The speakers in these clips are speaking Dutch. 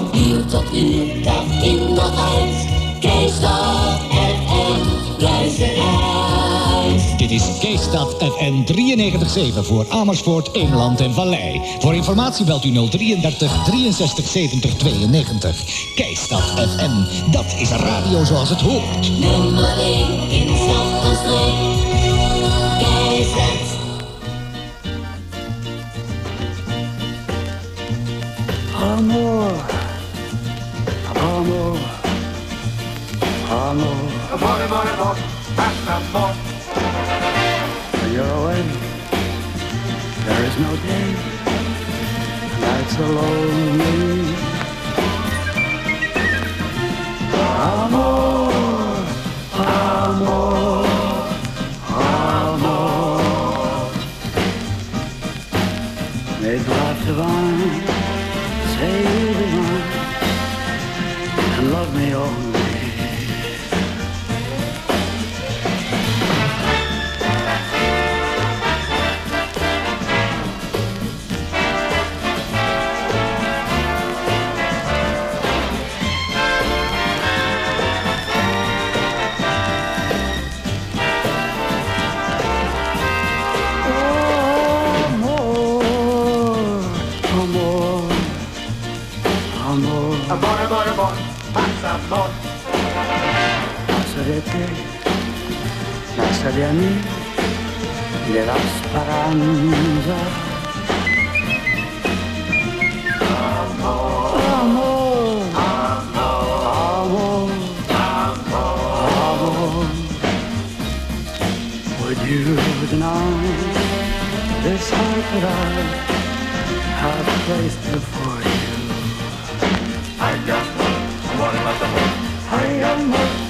van uur tot uur, dag in dag uit. Keestad FM, luister uit. Dit is Keestad FN 93.7 voor Amersfoort, Eemland en Vallei. Voor informatie belt u 033 63 70 92. Keistad FM, dat is radio zoals het hoort. Nummer 1 in stad en streek. Amor, amor. Amore, amor. When you're away, there is no day. Nights are lonely. Amor, amor, amor. Make life divine, say casa de amici della speranza. Would you deny this heart that I have placed before you? I got one, one about the I got one.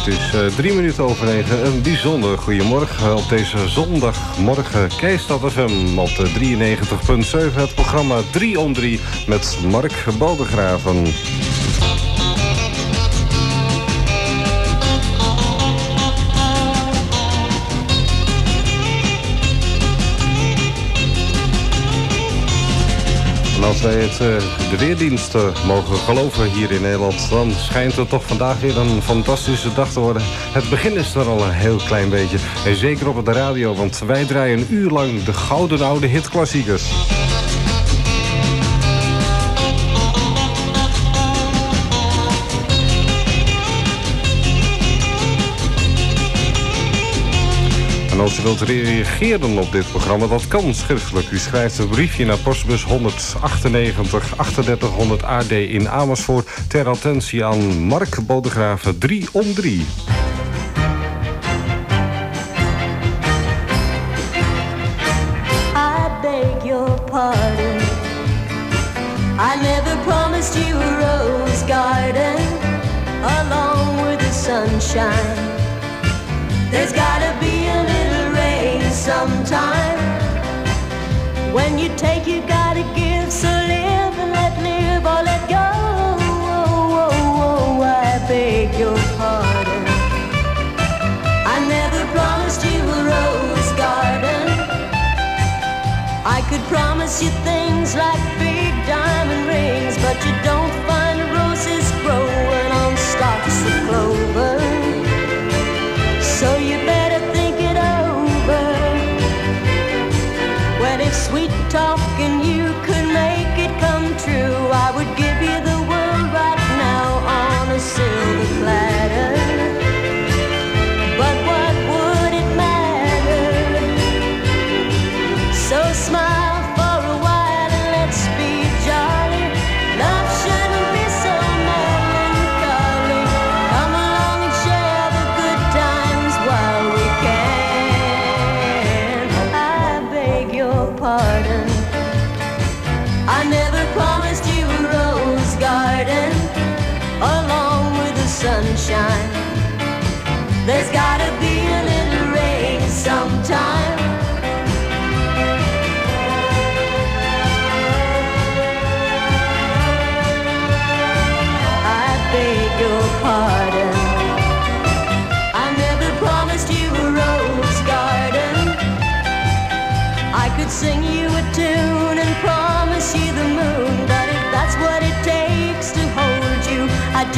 Het is eh, drie minuten over negen. Een bijzonder goedemorgen op deze zondagmorgen. Keistad FM op de 93.7. Het programma 3 om 3 met Mark Baldegraven. Als wij het, eh, de weerdiensten mogen geloven hier in Nederland... dan schijnt het toch vandaag weer een fantastische dag te worden. Het begin is er al een heel klein beetje. En zeker op de radio, want wij draaien een uur lang... de gouden oude hitklassiekers. En als u wilt reageren op dit programma, dat kan schriftelijk. U schrijft een briefje naar postbus 198 3800 AD in Amersfoort... ter attentie aan Mark Bodegraven 3 om 3. I never promised you a rose garden along with the sunshine. There's gotta be sometime. When you take, you gotta give. So live and let live or let go. Oh, oh, oh, I beg your pardon. I never promised you a rose garden. I could promise you things like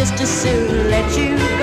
Just as soon let you go.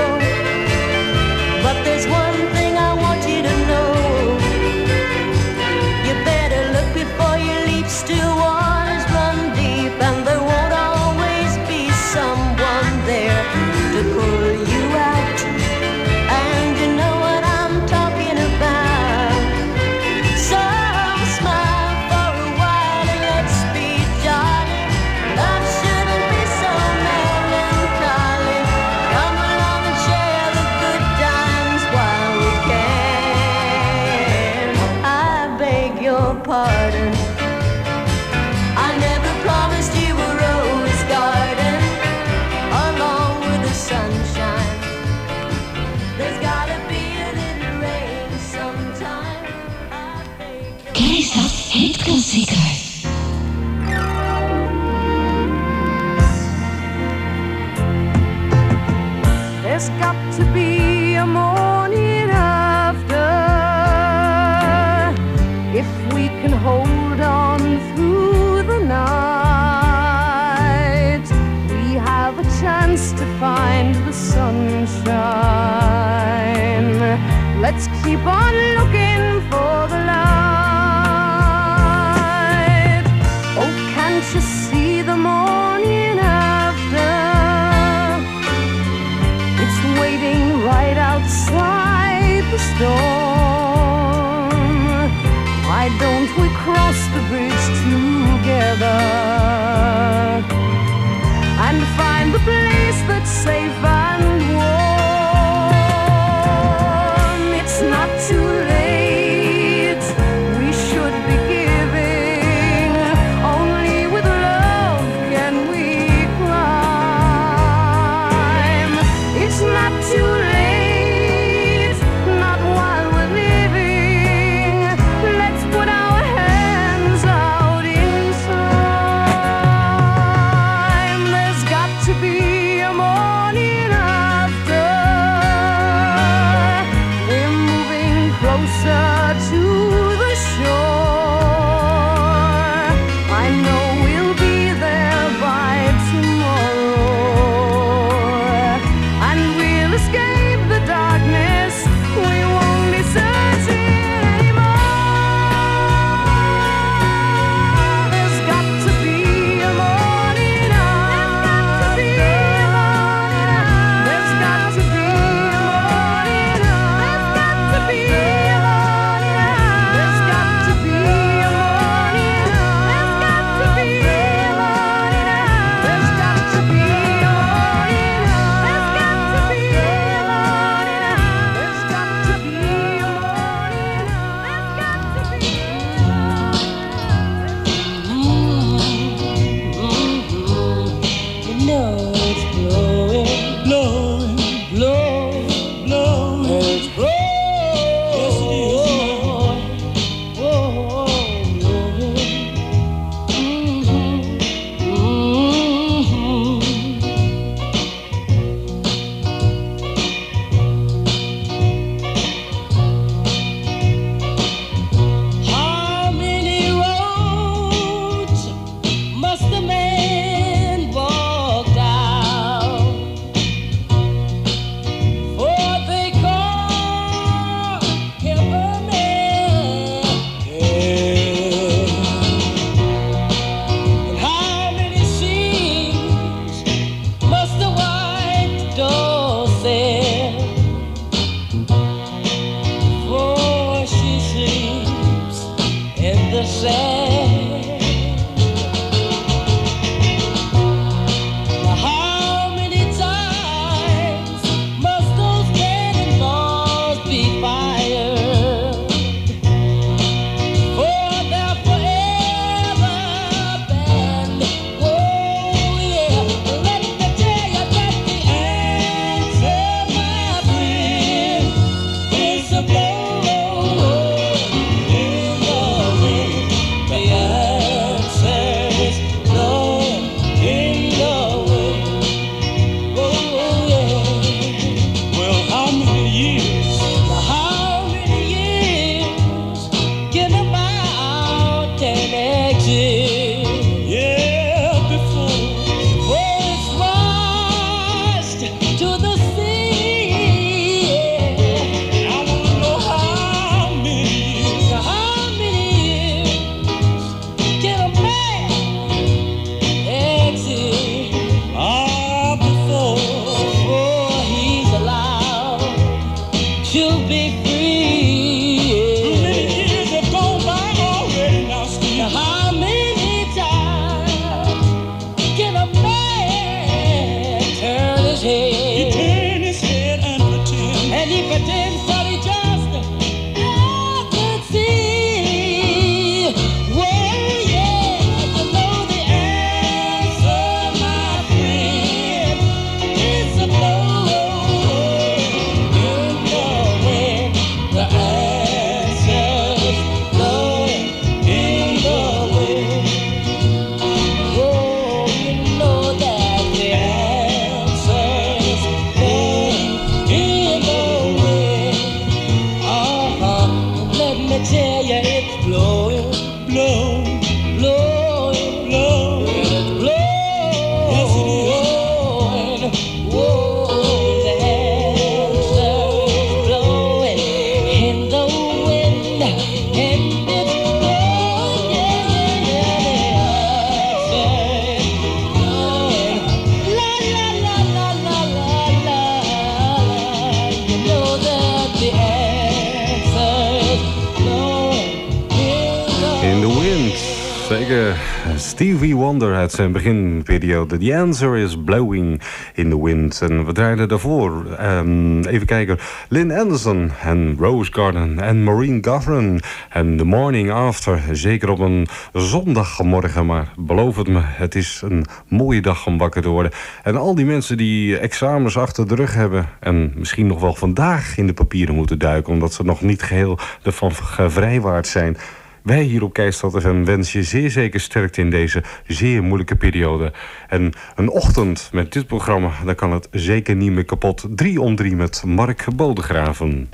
Stevie Wonder uit zijn beginperiode. The answer is blowing in the wind. En we draaiden daarvoor, ehm, even kijken, Lynn Anderson en Rose Garden en Maureen Gothron en The Morning After. Zeker op een zondagmorgen, maar beloof het me, het is een mooie dag om wakker te worden. En al die mensen die examens achter de rug hebben en misschien nog wel vandaag in de papieren moeten duiken, omdat ze nog niet geheel ervan vrijwaard zijn. Wij hier op Keistad FM wensen je zeer zeker sterkte in deze zeer moeilijke periode. En een ochtend met dit programma, dan kan het zeker niet meer kapot. Drie om drie met Mark Bodegraven.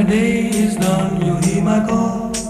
When day is done, you'll hear my call.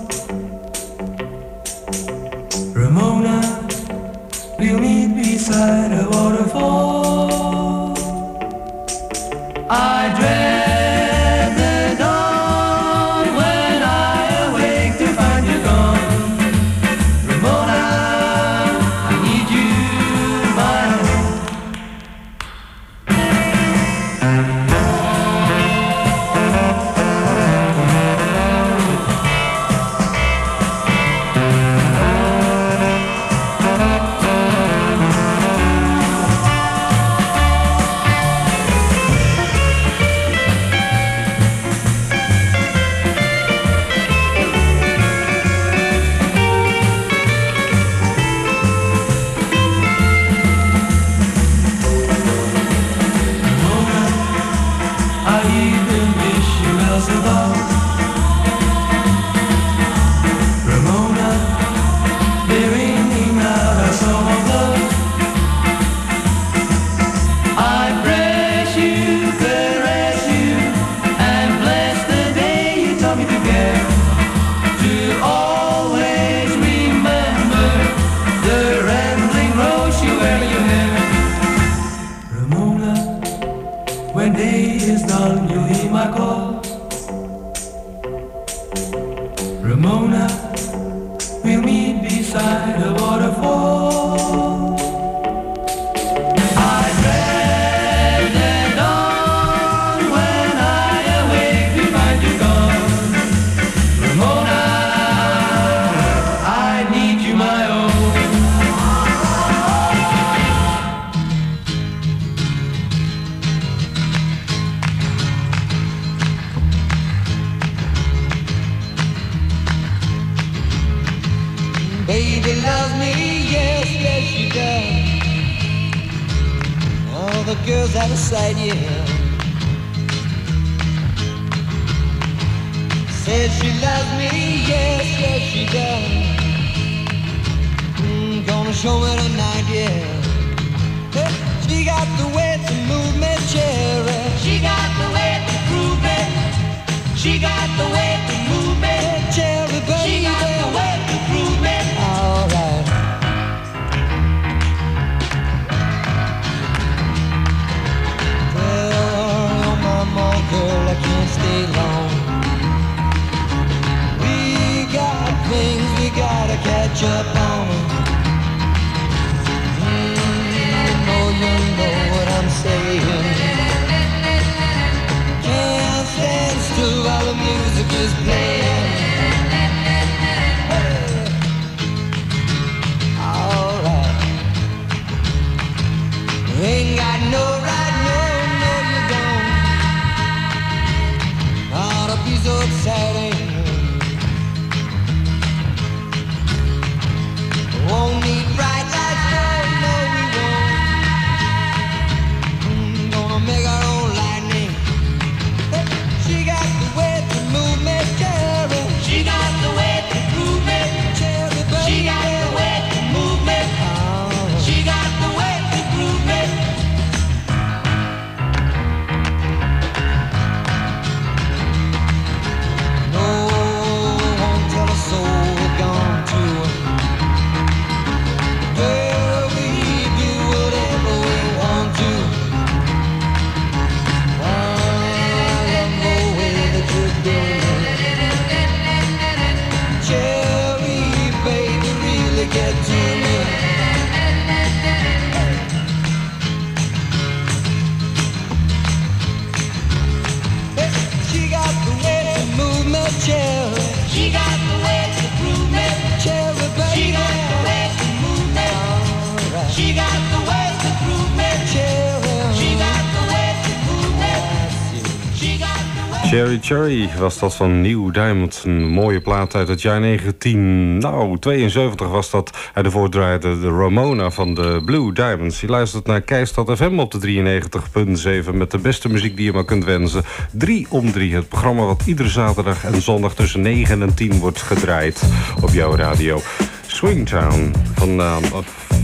Cherry was dat van nieuw Diamond. Een mooie plaat uit het jaar 1972 nou, was dat. Hij de voordraaide de Ramona van de Blue Diamonds. Je luistert naar Keistad FM op de 93.7... met de beste muziek die je maar kunt wensen. 3 om 3, het programma wat iedere zaterdag en zondag... tussen 9 en 10 wordt gedraaid op jouw radio. Swingtown van,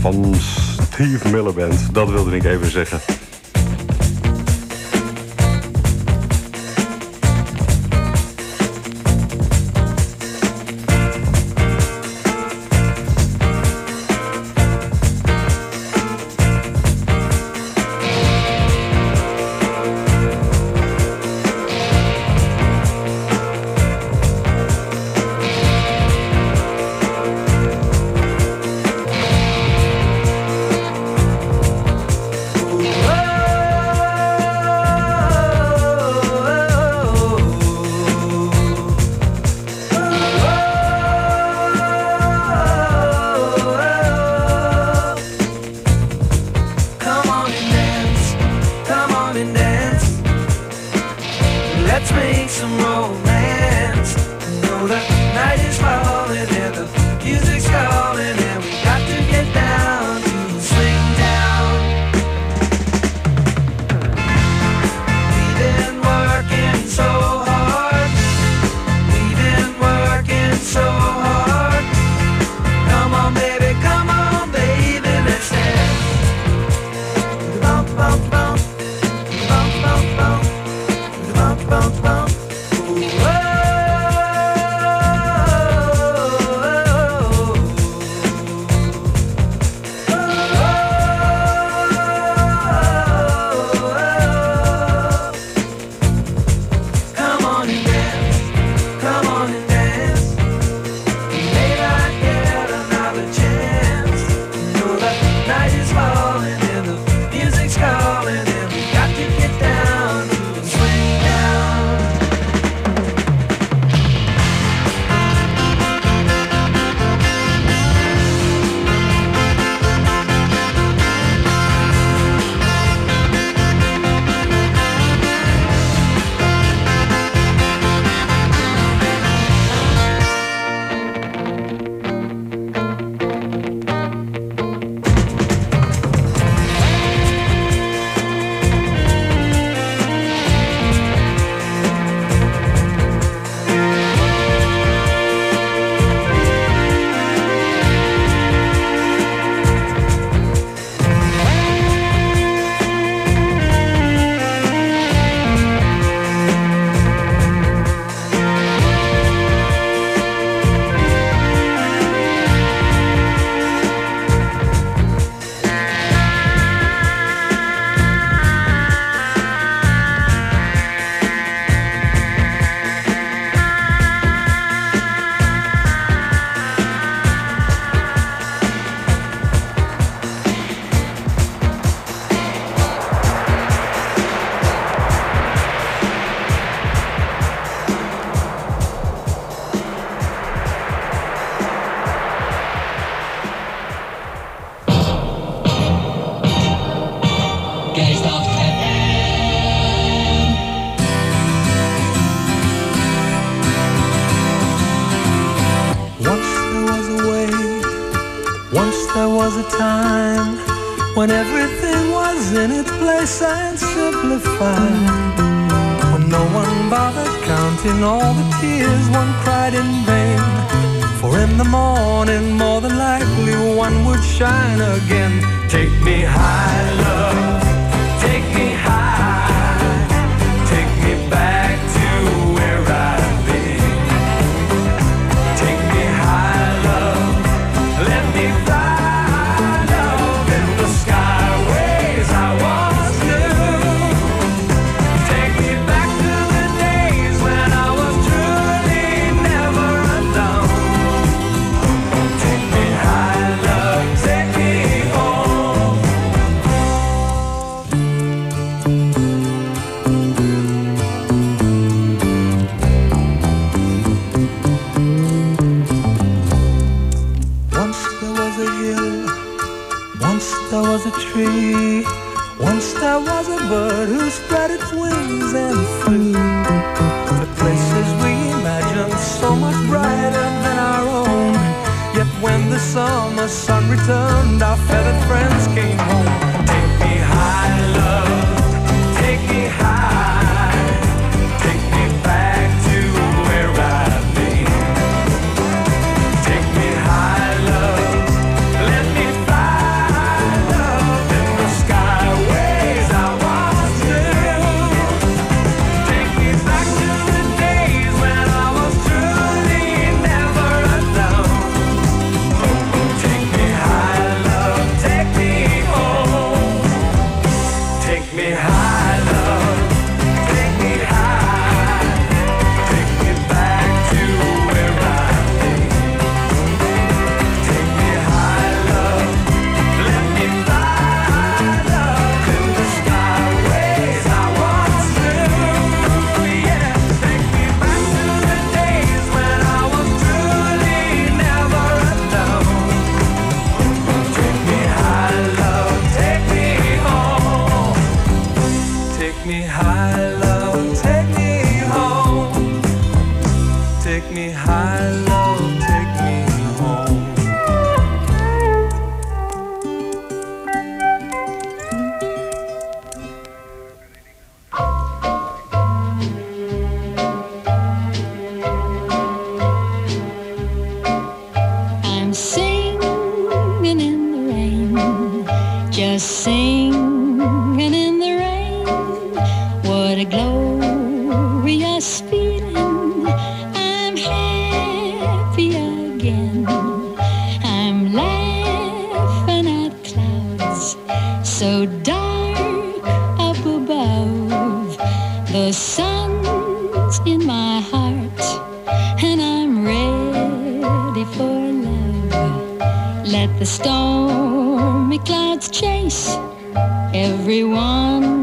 van Steve Miller Band. Dat wilde ik even zeggen. make some room. Once there was a bird who spread its wings and flew to places we imagined so much brighter than our own. Yet when the summer sun returned, our feathered friends came home. again. I'm laughing at clouds so dark up above. The sun's in my heart, and I'm ready for love. Let the stormy clouds chase everyone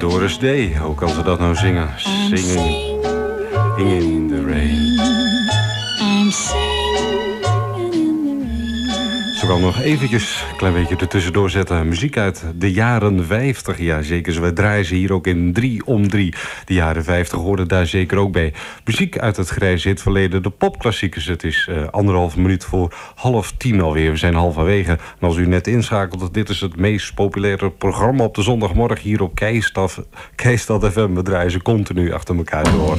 Doris Day. Hoe kan ze dat nou zingen? Singing in the rain. I'm kan nog eventjes een klein beetje ertussendoor zetten. Muziek uit de jaren 50. Ja, zeker. Wij draaien ze hier ook in 3 om 3. De jaren 50 hoorden daar zeker ook bij. Muziek uit het grijze hitverleden, de popklassiekers. Het is eh, uh, anderhalf minuut voor half tien alweer. We zijn halverwege. En als u net inschakelt, dit is het meest populaire programma op de zondagmorgen hier op Keistad FM. We draaien ze continu achter elkaar door.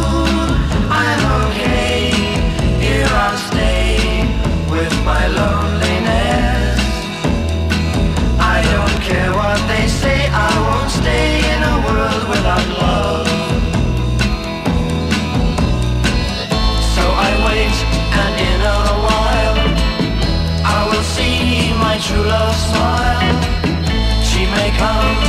come.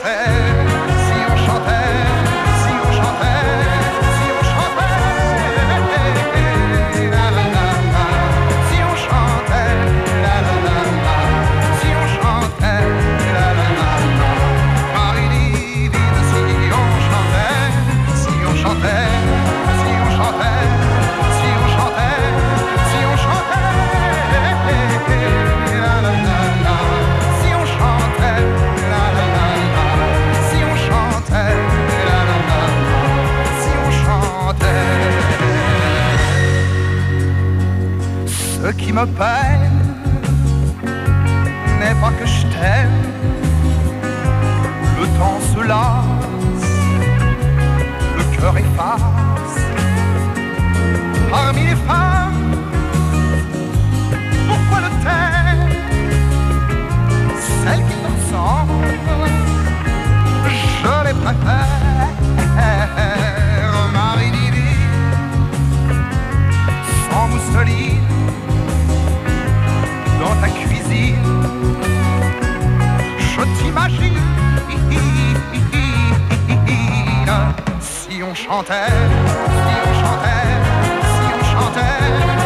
Hey. me peine n'est pas que je t'aime. Le temps se lasse, le cœur efface. Parmi les femmes, pourquoi le taire? Celles qui t'ensemble, je les préfère. Marie Divine, sans mousseline. Si on chantait, si on chantait, si on chantait,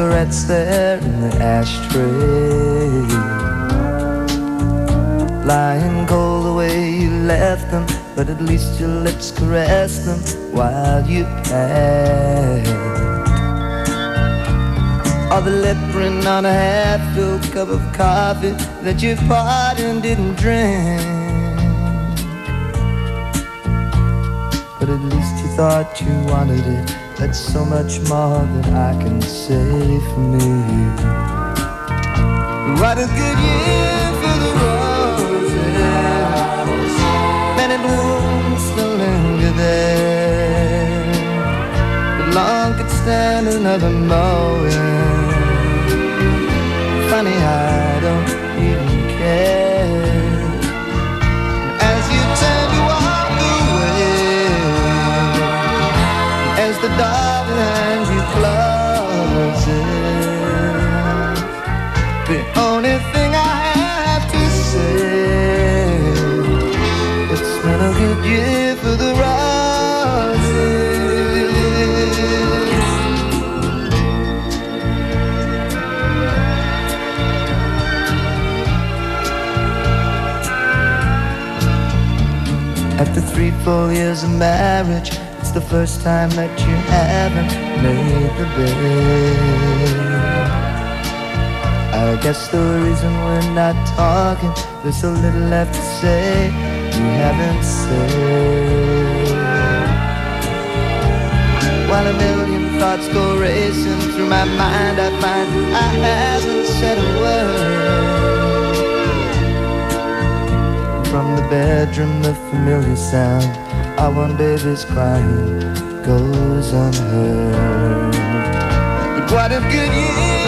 cigarettes there in the ashtray. Lying cold the way you left them, but at least your lips caressed them while you passed. Or the lip print on a half-filled cup of coffee that you poured and didn't drink. But at least you thought you wanted it. That's so much more than I can say for me. What a good year for the roses. Many blooms still linger there. But long could stand another mowing. Funny, I the door behind you closes, the only thing I have to say, it's been a good year for the roses. After three, four years of marriage, it's the first time that you haven't made the bed. I guess the reason we're not talking, there's so little left to say you haven't said. While a million thoughts go racing through my mind, I find I haven't said a word. From the bedroom, the familiar sound of one baby's crying goes unheard. What a good year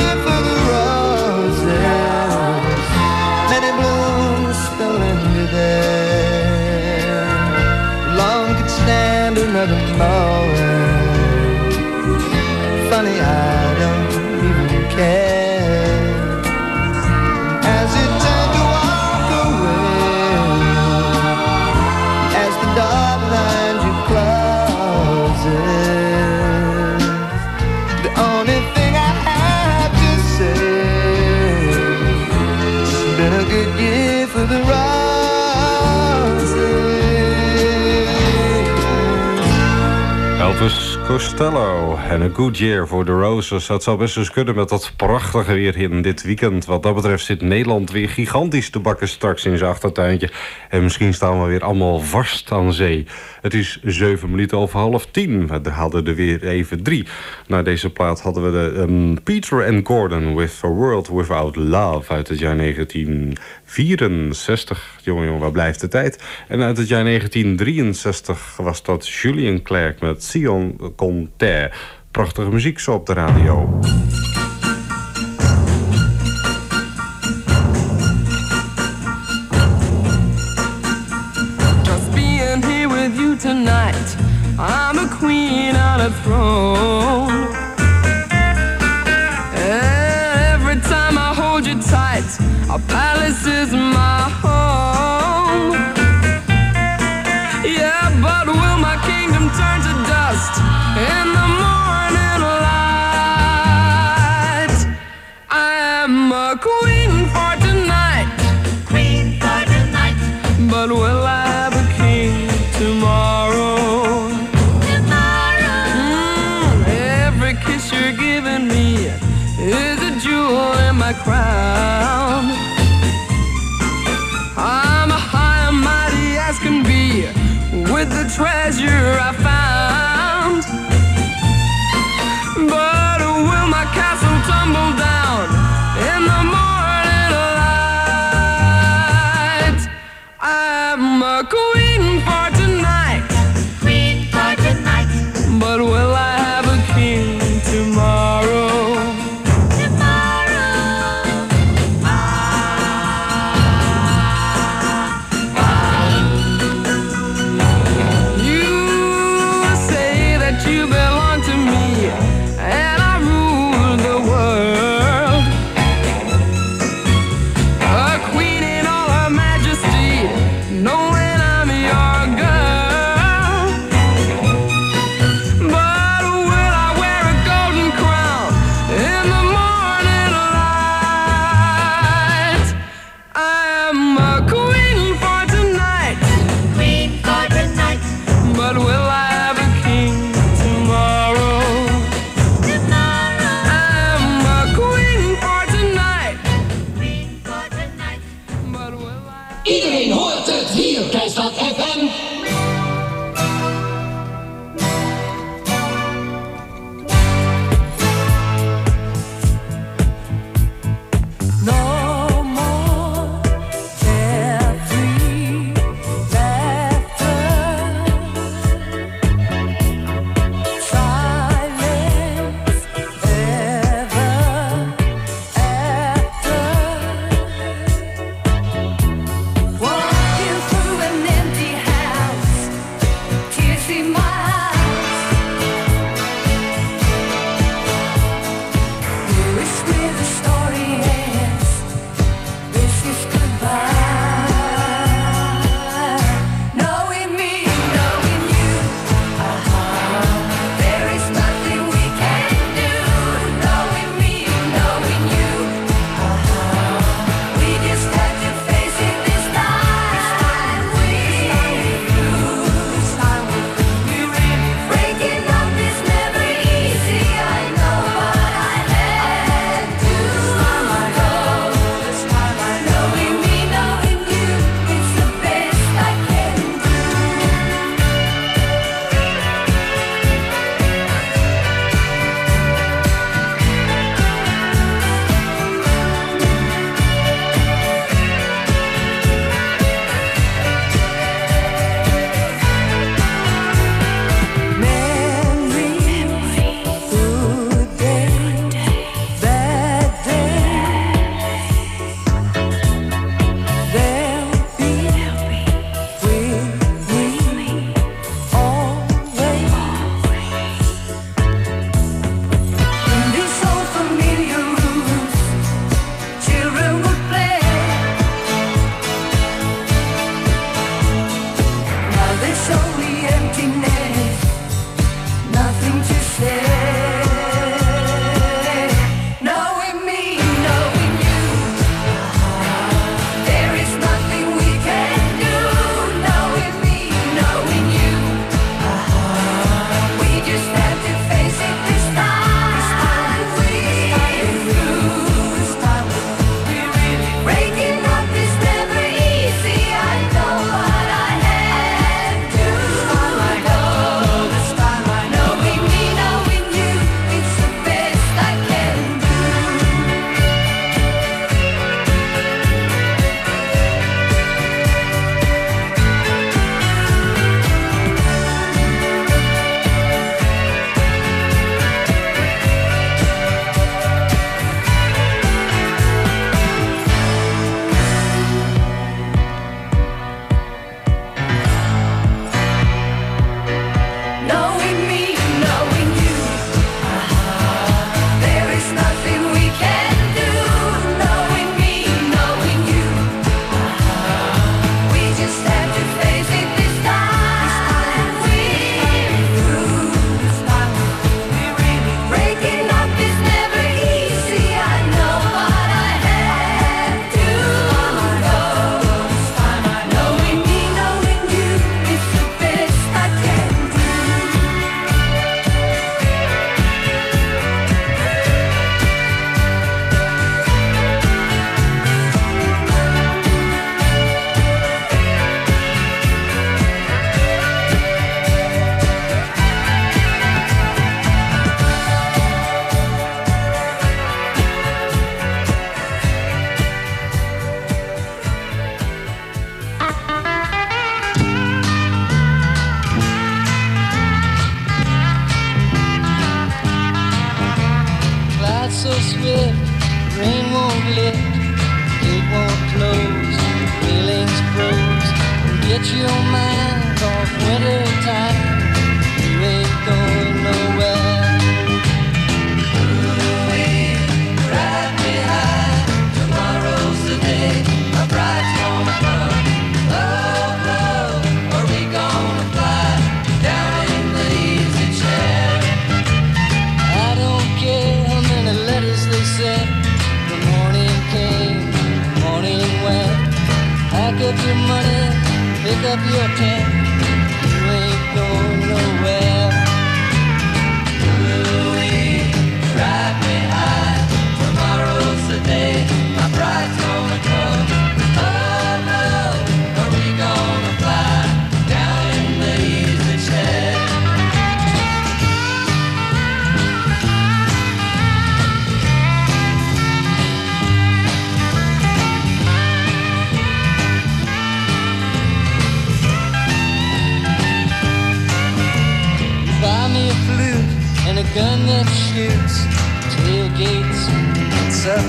Costello en A Good Year for the Roses. Dat zou best eens kunnen met dat prachtige weer in dit weekend. Wat dat betreft zit Nederland weer gigantisch te bakken straks in zijn achtertuintje. En misschien staan we weer allemaal vast aan zee. Het is zeven minuten over half tien. We hadden er weer even drie. Na deze plaat hadden we de ehm, Peter and Gordon with A World Without Love uit het jaar 1964. Jongen, jongen, waar blijft de tijd? En uit het jaar 1963 was dat Julian Clerc met Sion Conter. Prachtige muziek zo op de radio. Just being here with you tonight. I'm a queen on a throne. Every time I hold you tight, our palace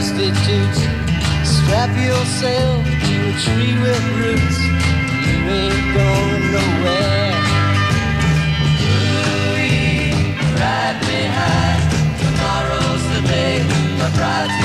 substitutes. Strap yourself to a tree with roots. You ain't going nowhere. Ooh, ride me high. Tomorrow's the day my bride's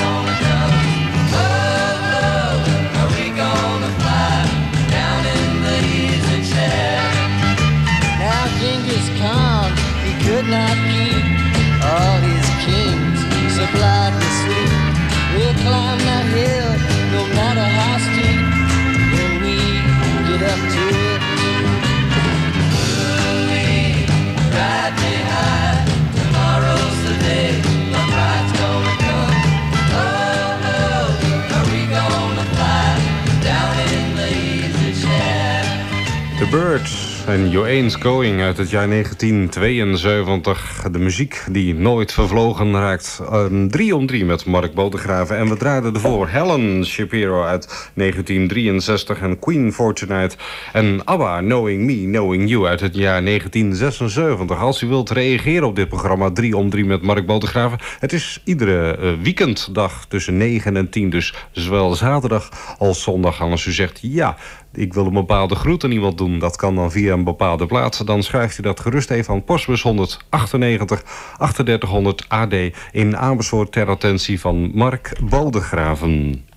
Birds en Joane's Going uit het jaar 1972. De muziek die nooit vervlogen raakt. Um, drie om drie met Mark Bodegraven. En we draaiden ervoor Helen Shapiro uit 1963... en Queen Fortunate en ABBA Knowing Me, Knowing You uit het jaar 1976. Als u wilt reageren op dit programma 3 om 3 met Mark Bodegraven... het is iedere eh, weekenddag tussen 9 en 10. Dus zowel zaterdag als zondag. En als u zegt ja ik wil een bepaalde groet aan iemand doen. Dat kan dan via een bepaalde plaats. Dan schrijft u dat gerust even aan postbus 198 3800 AD in Amersfoort ter attentie van Mark Bodegraven.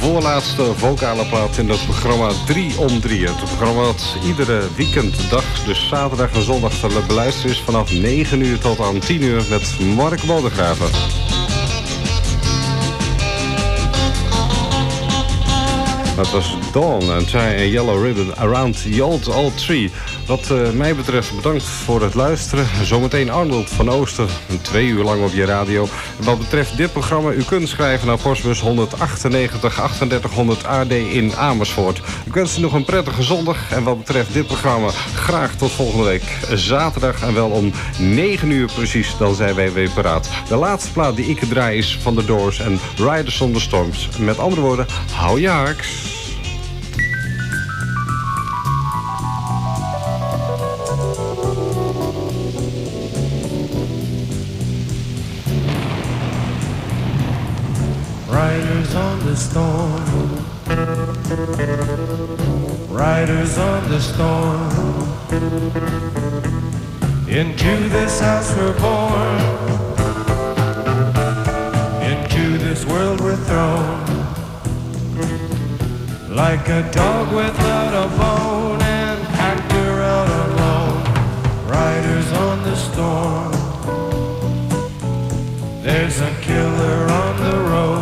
Voorlaatste vocale plaat in het programma 3 om 3. Het programma dat iedere weekenddag, dus zaterdag en zondag, te beluisteren is vanaf 9 uur tot aan 10 uur met Mark Bodegraven. Dat was Dawn en zij een Yellow Ribbon Around the Old Old Tree. Wat eh, mij betreft bedankt voor het luisteren. Zometeen Arnold van Ooster, twee uur lang op je radio. Wat betreft dit programma, u kunt schrijven naar postbus 198 3800 AD in Amersfoort. Ik wens u nog een prettige zondag. En wat betreft dit programma, graag tot volgende week zaterdag. En wel om 9 uur precies, dan zijn wij weer paraat. De laatste plaat die ik draai is van The Doors en Riders on the Storms. Met andere woorden, hou je haaks. on the storm. Riders on the storm. Into this house we're born. Into this world we're thrown. Like a dog without a bone and packed out alone. Riders on the storm. There's a killer on the road.